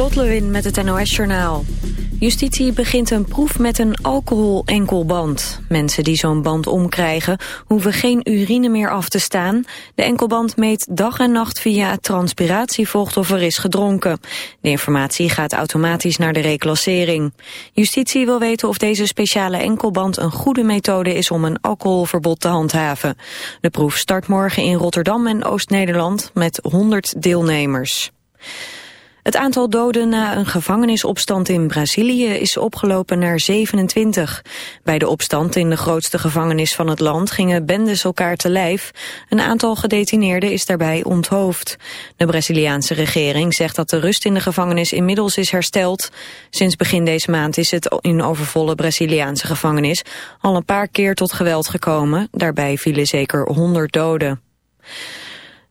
Lot Lewin met het NOS-journaal. Justitie begint een proef met een alcohol-enkelband. Mensen die zo'n band omkrijgen hoeven geen urine meer af te staan. De enkelband meet dag en nacht via transpiratievocht of er is gedronken. De informatie gaat automatisch naar de reclassering. Justitie wil weten of deze speciale enkelband een goede methode is om een alcoholverbod te handhaven. De proef start morgen in Rotterdam en Oost-Nederland met 100 deelnemers. Het aantal doden na een gevangenisopstand in Brazilië is opgelopen naar 27. Bij de opstand in de grootste gevangenis van het land gingen bendes elkaar te lijf. Een aantal gedetineerden is daarbij onthoofd. De Braziliaanse regering zegt dat de rust in de gevangenis inmiddels is hersteld. Sinds begin deze maand is het in overvolle Braziliaanse gevangenis al een paar keer tot geweld gekomen. Daarbij vielen zeker 100 doden.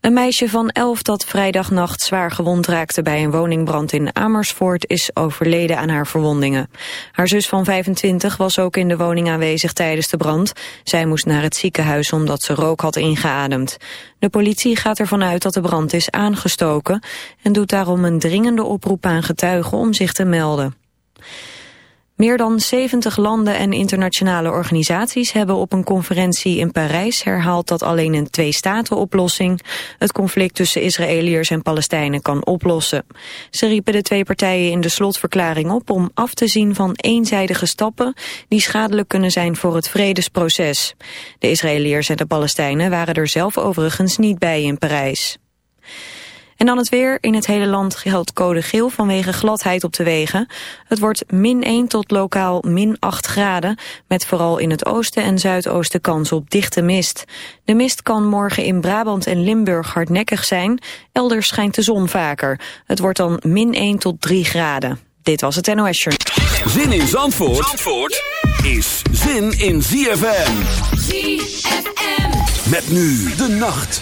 Een meisje van elf dat vrijdagnacht zwaar gewond raakte bij een woningbrand in Amersfoort is overleden aan haar verwondingen. Haar zus van 25 was ook in de woning aanwezig tijdens de brand. Zij moest naar het ziekenhuis omdat ze rook had ingeademd. De politie gaat ervan uit dat de brand is aangestoken en doet daarom een dringende oproep aan getuigen om zich te melden. Meer dan 70 landen en internationale organisaties hebben op een conferentie in Parijs herhaald dat alleen een twee-staten-oplossing het conflict tussen Israëliërs en Palestijnen kan oplossen. Ze riepen de twee partijen in de slotverklaring op om af te zien van eenzijdige stappen die schadelijk kunnen zijn voor het vredesproces. De Israëliërs en de Palestijnen waren er zelf overigens niet bij in Parijs. En dan het weer. In het hele land geldt code geel vanwege gladheid op de wegen. Het wordt min 1 tot lokaal min 8 graden. Met vooral in het oosten en zuidoosten kans op dichte mist. De mist kan morgen in Brabant en Limburg hardnekkig zijn. Elders schijnt de zon vaker. Het wordt dan min 1 tot 3 graden. Dit was het NOS Shirt. Zin in Zandvoort, Zandvoort is zin in ZFM. ZFM. Met nu de nacht.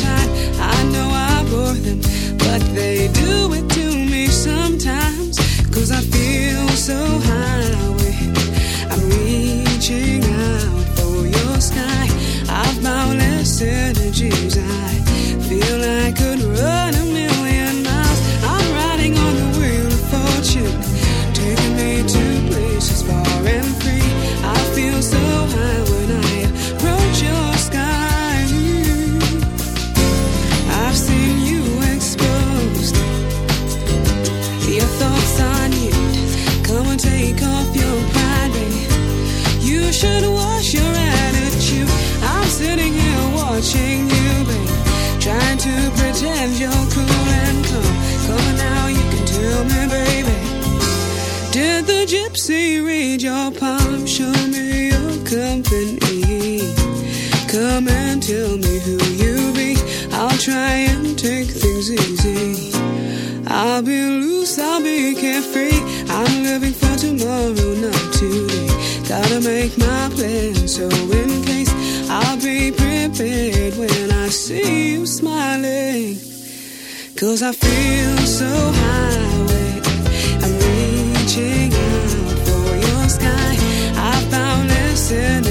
Cause I feel so high I'm reaching out for your sky I found listening.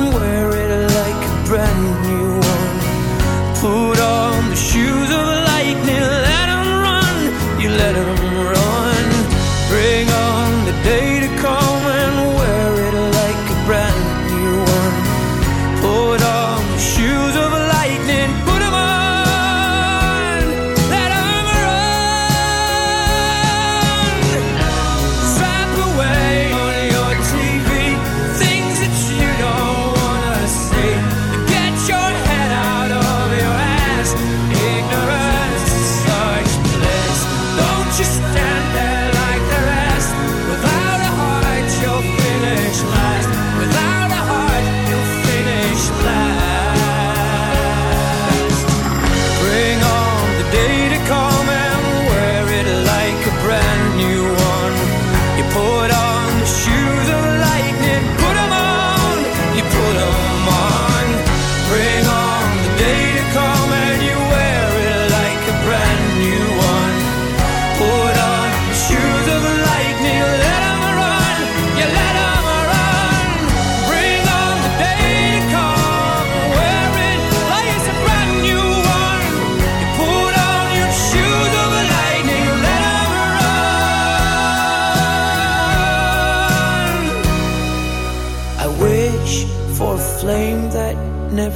rich.